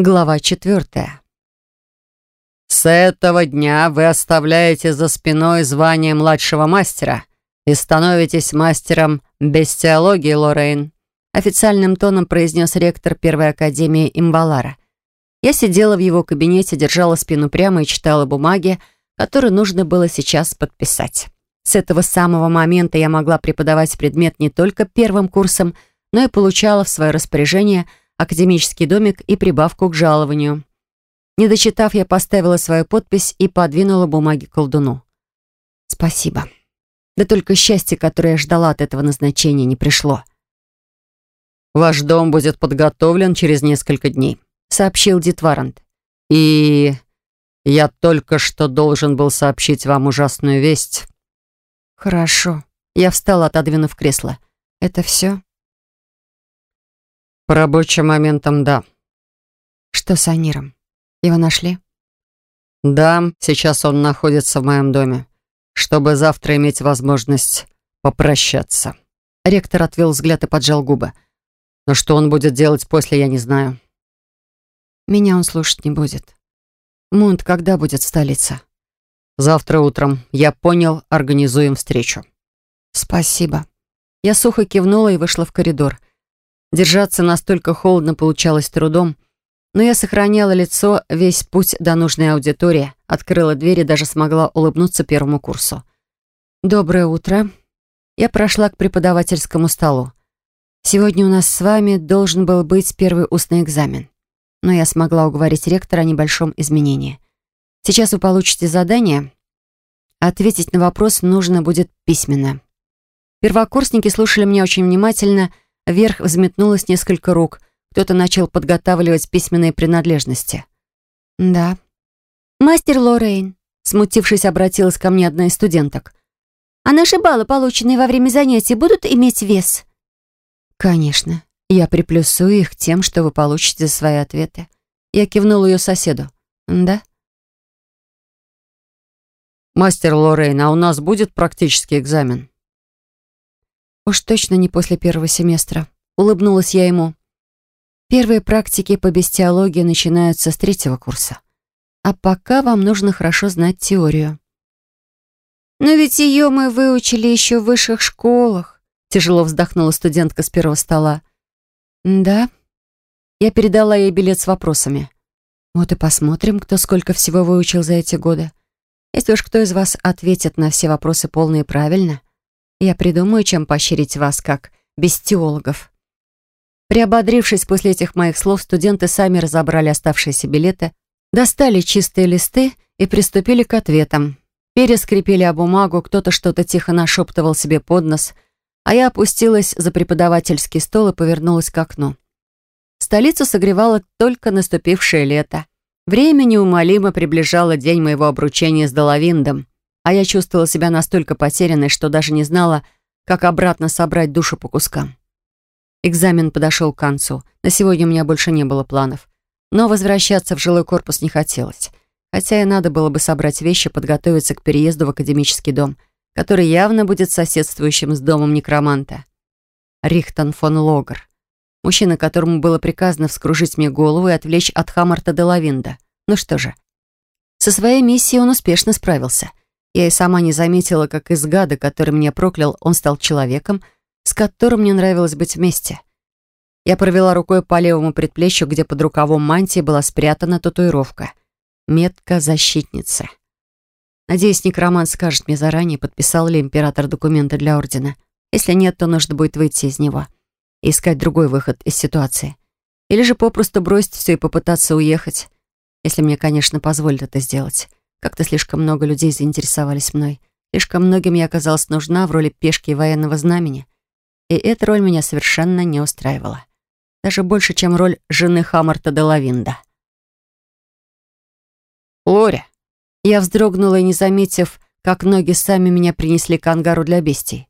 Глава четвертая. «С этого дня вы оставляете за спиной звание младшего мастера и становитесь мастером бестиологии, Лоррейн», официальным тоном произнес ректор Первой Академии Имбалара. Я сидела в его кабинете, держала спину прямо и читала бумаги, которые нужно было сейчас подписать. С этого самого момента я могла преподавать предмет не только первым курсом, но и получала в свое распоряжение – академический домик и прибавку к жалованию. Не дочитав, я поставила свою подпись и подвинула бумаги колдуну. Спасибо. Да только счастье, которое я ждала от этого назначения, не пришло. «Ваш дом будет подготовлен через несколько дней», — сообщил Дитварант. «И я только что должен был сообщить вам ужасную весть». «Хорошо». Я встала, отодвинув кресло. «Это все?» По рабочим моментам, да. Что с Аниром? Его нашли? Да, сейчас он находится в моем доме, чтобы завтра иметь возможность попрощаться. Ректор отвел взгляд и поджал губы. Но что он будет делать после, я не знаю. Меня он слушать не будет. Мунт когда будет в столице? Завтра утром. Я понял, организуем встречу. Спасибо. Я сухо кивнула и вышла в коридор. Держаться настолько холодно получалось трудом, но я сохраняла лицо весь путь до нужной аудитории, открыла дверь и даже смогла улыбнуться первому курсу. «Доброе утро». Я прошла к преподавательскому столу. Сегодня у нас с вами должен был быть первый устный экзамен, но я смогла уговорить ректора о небольшом изменении. Сейчас вы получите задание. Ответить на вопрос нужно будет письменно. Первокурсники слушали меня очень внимательно — Вверх взметнулось несколько рук. Кто-то начал подготавливать письменные принадлежности. «Да». «Мастер Лоррейн», смутившись, обратилась ко мне одна из студенток. «А наши баллы, полученные во время занятий, будут иметь вес?» «Конечно. Я приплюсую их тем, что вы получите за свои ответы». Я кивнула ее соседу. «Да?» «Мастер Лоррейн, а у нас будет практический экзамен?» Уж точно не после первого семестра. Улыбнулась я ему. Первые практики по бестиологии начинаются с третьего курса. А пока вам нужно хорошо знать теорию. «Но ведь ее мы выучили еще в высших школах», тяжело вздохнула студентка с первого стола. «Да». Я передала ей билет с вопросами. «Вот и посмотрим, кто сколько всего выучил за эти годы. Если уж кто из вас ответит на все вопросы полно и правильно, я придумаю, чем поощрить вас, как бестиологов». Приободрившись после этих моих слов, студенты сами разобрали оставшиеся билеты, достали чистые листы и приступили к ответам. Перескрепили о бумагу, кто-то что-то тихо нашептывал себе под нос, а я опустилась за преподавательский стол и повернулась к окну. Столицу согревало только наступившее лето. Время неумолимо приближало день моего обручения с Доловиндом а я чувствовала себя настолько потерянной, что даже не знала, как обратно собрать душу по кускам. Экзамен подошел к концу. На сегодня у меня больше не было планов. Но возвращаться в жилой корпус не хотелось. Хотя и надо было бы собрать вещи, подготовиться к переезду в академический дом, который явно будет соседствующим с домом некроманта. Рихтон фон Логер. Мужчина, которому было приказано вскружить мне голову и отвлечь от Хаммарта де Лавинда. Ну что же, со своей миссией он успешно справился. Я и сама не заметила, как из гада, который меня проклял, он стал человеком, с которым мне нравилось быть вместе. Я провела рукой по левому предплечью, где под рукавом мантии была спрятана татуировка. Метка защитницы. Надеюсь, некромант скажет мне заранее, подписал ли император документы для ордена. Если нет, то нужно будет выйти из него и искать другой выход из ситуации. Или же попросту бросить все и попытаться уехать, если мне, конечно, позволят это сделать. Как-то слишком много людей заинтересовались мной. Слишком многим я оказалась нужна в роли пешки военного знамени. И эта роль меня совершенно не устраивала. Даже больше, чем роль жены Хаммарта де Лавинда. «Лори!» Я вздрогнула и, не заметив, как ноги сами меня принесли к ангару для бестий.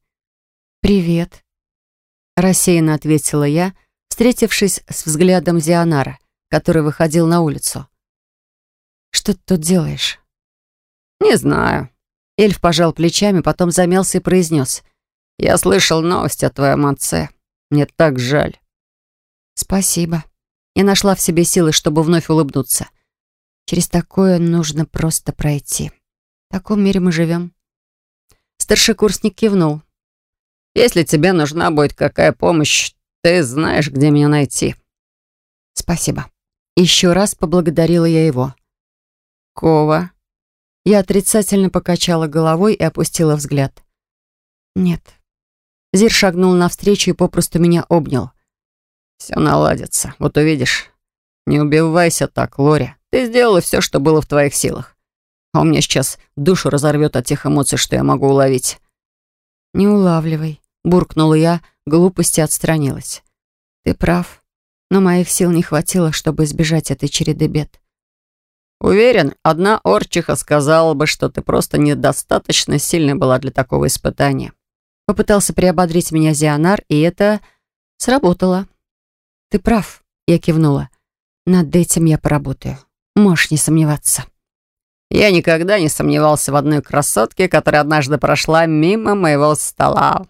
«Привет», — рассеянно ответила я, встретившись с взглядом Зионара, который выходил на улицу. «Что ты тут делаешь?» «Не знаю». Эльф пожал плечами, потом замялся и произнес. «Я слышал новость о твоем отце. Мне так жаль». «Спасибо». Я нашла в себе силы, чтобы вновь улыбнуться. Через такое нужно просто пройти. В таком мире мы живем. Старшекурсник кивнул. «Если тебе нужна будет какая помощь, ты знаешь, где меня найти». «Спасибо». Еще раз поблагодарила я его. «Кова». Я отрицательно покачала головой и опустила взгляд. «Нет». Зир шагнул навстречу и попросту меня обнял. «Все наладится, вот увидишь. Не убивайся так, Лори. Ты сделала все, что было в твоих силах. А у меня сейчас душу разорвет от тех эмоций, что я могу уловить». «Не улавливай», — буркнула я, глупости отстранилась. «Ты прав, но моих сил не хватило, чтобы избежать этой череды бед». «Уверен, одна Орчиха сказала бы, что ты просто недостаточно сильной была для такого испытания». Попытался приободрить меня Зионар, и это сработало. «Ты прав», — я кивнула. «Над этим я поработаю. Можешь не сомневаться». Я никогда не сомневался в одной красотке, которая однажды прошла мимо моего стола.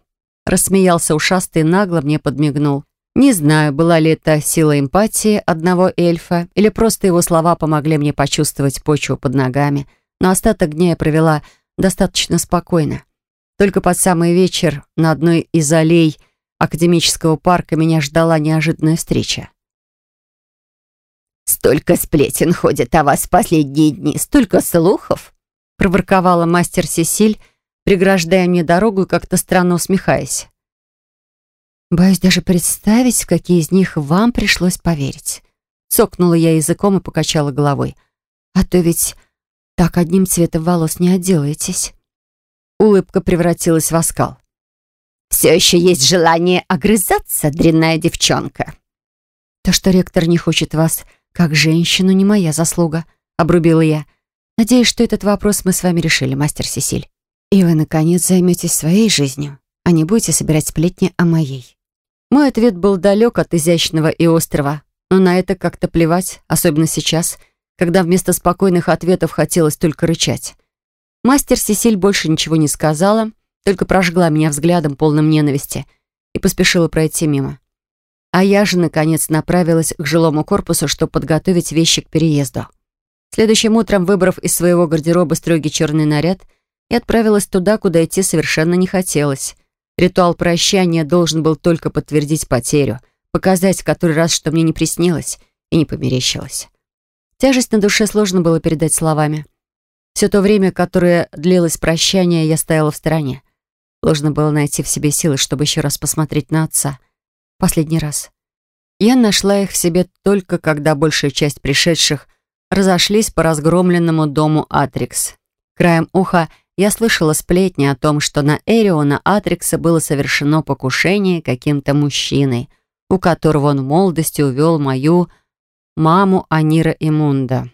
Рассмеялся ушастый нагло мне подмигнул. Не знаю, была ли это сила эмпатии одного эльфа, или просто его слова помогли мне почувствовать почву под ногами, но остаток дня я провела достаточно спокойно. Только под самый вечер на одной из аллей академического парка меня ждала неожиданная встреча. «Столько сплетен ходит о вас в последние дни, столько слухов!» проворковала мастер Сесиль, преграждая мне дорогу и как-то странно усмехаясь. Боюсь даже представить, в какие из них вам пришлось поверить. Цокнула я языком и покачала головой. А то ведь так одним цветом волос не отделаетесь. Улыбка превратилась в оскал. «Все еще есть желание огрызаться, дрянная девчонка?» «То, что ректор не хочет вас как женщину, не моя заслуга», — обрубила я. «Надеюсь, что этот вопрос мы с вами решили, мастер Сесиль. И вы, наконец, займетесь своей жизнью, а не будете собирать сплетни о моей». Мой ответ был далек от изящного и острого, но на это как-то плевать, особенно сейчас, когда вместо спокойных ответов хотелось только рычать. Мастер Сесиль больше ничего не сказала, только прожгла меня взглядом, полным ненависти, и поспешила пройти мимо. А я же, наконец, направилась к жилому корпусу, чтобы подготовить вещи к переезду. Следующим утром, выбрав из своего гардероба строгий черный наряд, я отправилась туда, куда идти совершенно не хотелось. Ритуал прощания должен был только подтвердить потерю, показать в который раз, что мне не приснилось и не померещилось. Тяжесть на душе сложно было передать словами. Все то время, которое длилось прощание, я стояла в стороне. Должно было найти в себе силы, чтобы еще раз посмотреть на отца. Последний раз. Я нашла их в себе только когда большая часть пришедших разошлись по разгромленному дому Атрикс. Краем уха я слышала сплетни о том, что на Эриона Атрикса было совершено покушение каким-то мужчиной, у которого он в молодости увел мою маму Анира Имунда.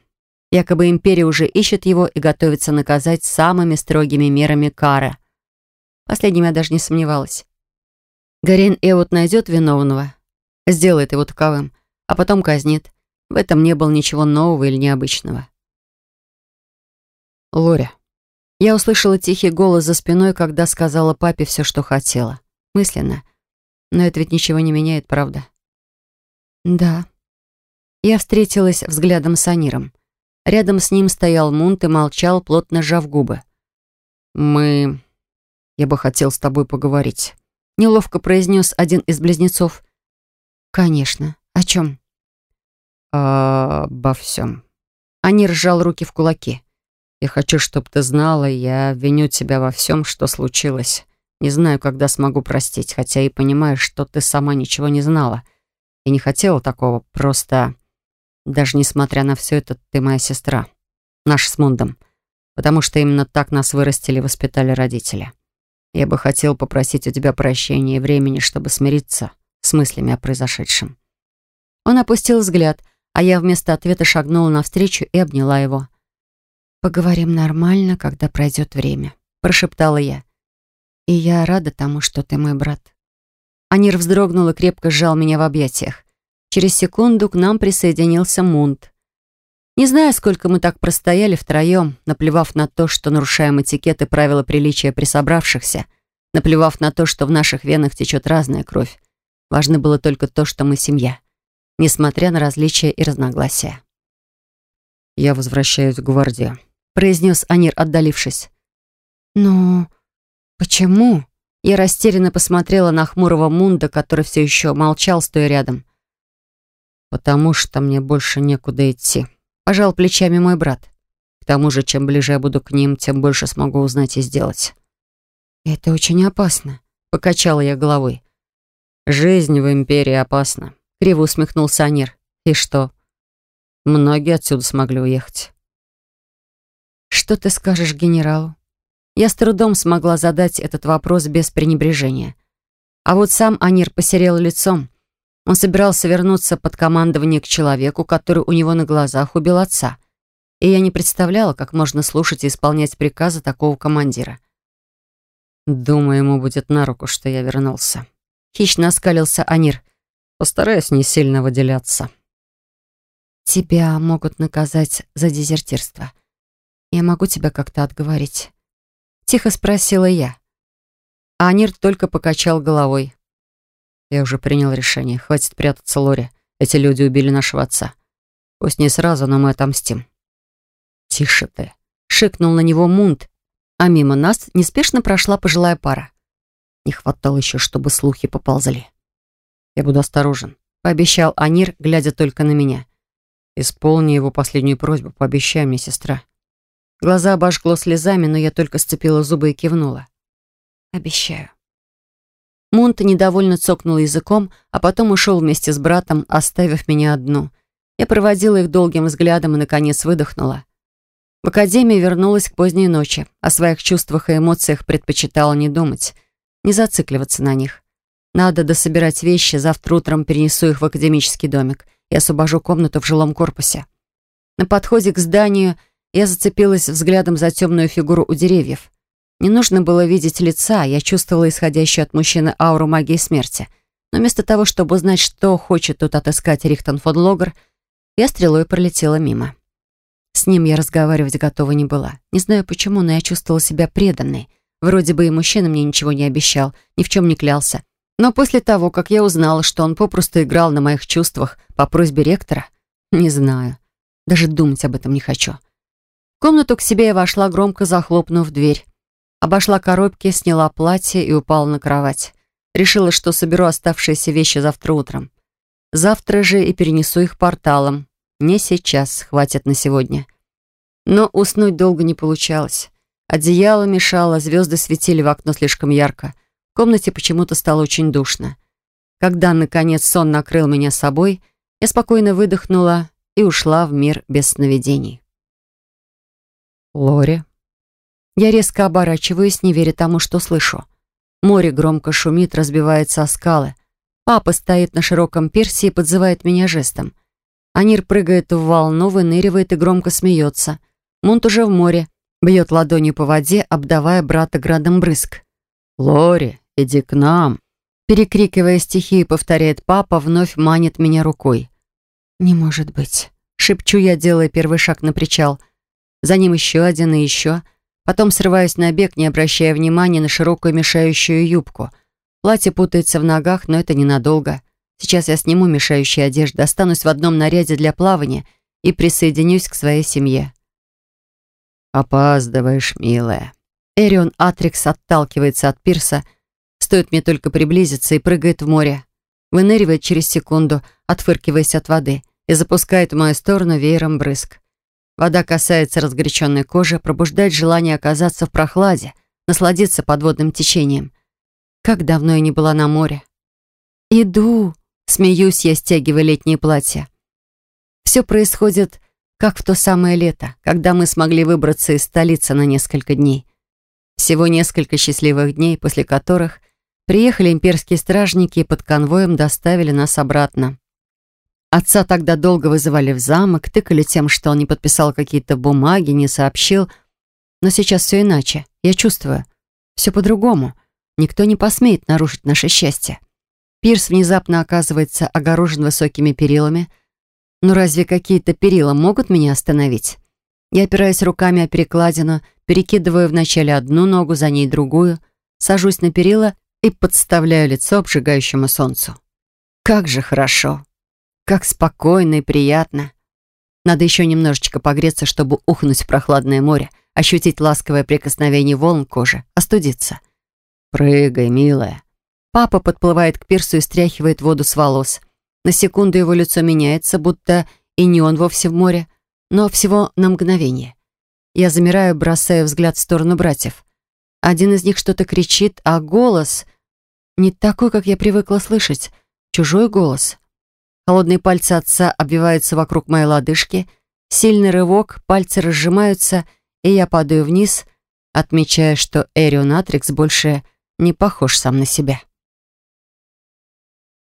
Якобы империя уже ищет его и готовится наказать самыми строгими мерами кары. Последним я даже не сомневалась. Гарин Эвот найдет виновного, сделает его таковым, а потом казнит. В этом не было ничего нового или необычного. Лоря. Я услышала тихий голос за спиной, когда сказала папе все, что хотела. Мысленно. Но это ведь ничего не меняет, правда? Да. Я встретилась взглядом с Аниром. Рядом с ним стоял Мунт и молчал, плотно сжав губы. «Мы... Я бы хотел с тобой поговорить», — неловко произнес один из близнецов. «Конечно. О чем?» «Обо всем». Анир сжал руки в кулаки. «Я хочу, чтобы ты знала, я виню тебя во всем, что случилось. Не знаю, когда смогу простить, хотя и понимаю, что ты сама ничего не знала. И не хотела такого, просто...» Даже несмотря на все это, ты моя сестра. Наш с Мундом. Потому что именно так нас вырастили и воспитали родители. Я бы хотел попросить у тебя прощения и времени, чтобы смириться с мыслями о произошедшем». Он опустил взгляд, а я вместо ответа шагнула навстречу и обняла его. «Поговорим нормально, когда пройдет время», — прошептала я. «И я рада тому, что ты мой брат». Анир вздрогнул и крепко сжал меня в объятиях. Через секунду к нам присоединился Мунт. Не знаю, сколько мы так простояли втроем, наплевав на то, что нарушаем этикет и правила приличия при собравшихся, наплевав на то, что в наших венах течет разная кровь. Важно было только то, что мы семья. несмотря на различия и разногласия. «Я возвращаюсь в гвардию», — произнес Анир, отдалившись. «Но почему?» Я растерянно посмотрела на хмурого Мунда, который все еще молчал, стоя рядом. «Потому что мне больше некуда идти», — пожал плечами мой брат. «К тому же, чем ближе я буду к ним, тем больше смогу узнать и сделать». «Это очень опасно», — покачала я головой. «Жизнь в Империи опасна», — криво усмехнулся Анир. «И что? Многие отсюда смогли уехать». «Что ты скажешь генералу?» Я с трудом смогла задать этот вопрос без пренебрежения. А вот сам Анир посерел лицом. Он собирался вернуться под командование к человеку, который у него на глазах убил отца. И я не представляла, как можно слушать и исполнять приказы такого командира. «Думаю, ему будет на руку, что я вернулся». Хищно оскалился Анир. «Постараюсь не сильно выделяться». «Тебя могут наказать за дезертирство. Я могу тебя как-то отговорить?» Тихо спросила я. Анир только покачал головой. Я уже принял решение. Хватит прятаться, Лори. Эти люди убили нашего отца. Пусть не сразу, но мы отомстим. Тише ты. Шикнул на него Мунт, а мимо нас неспешно прошла пожилая пара. Не хватало еще, чтобы слухи поползли. Я буду осторожен, пообещал Анир, глядя только на меня. Исполни его последнюю просьбу, пообещай мне, сестра. Глаза обожгло слезами, но я только сцепила зубы и кивнула. «Обещаю». Мунт недовольно цокнул языком, а потом ушел вместе с братом, оставив меня одну. Я проводила их долгим взглядом и, наконец, выдохнула. В академии вернулась к поздней ночи. О своих чувствах и эмоциях предпочитала не думать, не зацикливаться на них. Надо дособирать вещи, завтра утром перенесу их в академический домик и освобожу комнату в жилом корпусе. На подходе к зданию – я зацепилась взглядом за темную фигуру у деревьев. Не нужно было видеть лица, я чувствовала исходящую от мужчины ауру магии смерти. Но вместо того, чтобы узнать, что хочет тут отыскать Рихтон фон Логер, я стрелой пролетела мимо. С ним я разговаривать готова не была. Не знаю почему, но я чувствовала себя преданной. Вроде бы и мужчина мне ничего не обещал, ни в чем не клялся. Но после того, как я узнала, что он попросту играл на моих чувствах по просьбе ректора, не знаю. Даже думать об этом не хочу комнату к себе я вошла, громко захлопнув дверь. Обошла коробки, сняла платье и упала на кровать. Решила, что соберу оставшиеся вещи завтра утром. Завтра же и перенесу их порталом. Не сейчас, хватит на сегодня. Но уснуть долго не получалось. Одеяло мешало, звезды светили в окно слишком ярко. В комнате почему-то стало очень душно. Когда, наконец, сон накрыл меня собой, я спокойно выдохнула и ушла в мир без сновидений. Лори. Я резко оборачиваюсь, не веря тому, что слышу. Море громко шумит, разбивается о скалы. Папа стоит на широком пирсе и подзывает меня жестом. Анир прыгает в волну, выныривает и громко смеется. Мунт уже в море, бьет ладонью по воде, обдавая брата градом брызг. «Лори, иди к нам!» Перекрикивая стихи, повторяет папа, вновь манит меня рукой. «Не может быть!» Шепчу я, делая первый шаг на причал — за ним еще один и еще. Потом срываюсь на бег, не обращая внимания на широкую мешающую юбку. Платье путается в ногах, но это ненадолго. Сейчас я сниму мешающую одежду, останусь в одном наряде для плавания и присоединюсь к своей семье. «Опаздываешь, милая». Эрион Атрикс отталкивается от пирса, стоит мне только приблизиться и прыгает в море. Выныривает через секунду, отфыркиваясь от воды, и запускает в мою сторону веером брызг. Вода касается разгоряченной кожи, пробуждает желание оказаться в прохладе, насладиться подводным течением. Как давно я не была на море. «Иду!» — смеюсь я, стягивая летнее платье. Все происходит, как в то самое лето, когда мы смогли выбраться из столицы на несколько дней. Всего несколько счастливых дней, после которых приехали имперские стражники и под конвоем доставили нас обратно. Отца тогда долго вызывали в замок, тыкали тем, что он не подписал какие-то бумаги, не сообщил. Но сейчас все иначе. Я чувствую. Все по-другому. Никто не посмеет нарушить наше счастье. Пирс внезапно оказывается огорожен высокими перилами. Но разве какие-то перила могут меня остановить? Я опираюсь руками о перекладину, перекидываю вначале одну ногу, за ней другую, сажусь на перила и подставляю лицо обжигающему солнцу. Как же хорошо! Как спокойно и приятно. Надо еще немножечко погреться, чтобы ухнуть в прохладное море, ощутить ласковое прикосновение волн кожи, остудиться. «Прыгай, милая». Папа подплывает к пирсу и стряхивает воду с волос. На секунду его лицо меняется, будто и не он вовсе в море, но всего на мгновение. Я замираю, бросая взгляд в сторону братьев. Один из них что-то кричит, а голос не такой, как я привыкла слышать. Чужой голос. Холодные пальцы отца обвиваются вокруг моей лодыжки. Сильный рывок, пальцы разжимаются, и я падаю вниз, отмечая, что Эрион Атрикс больше не похож сам на себя.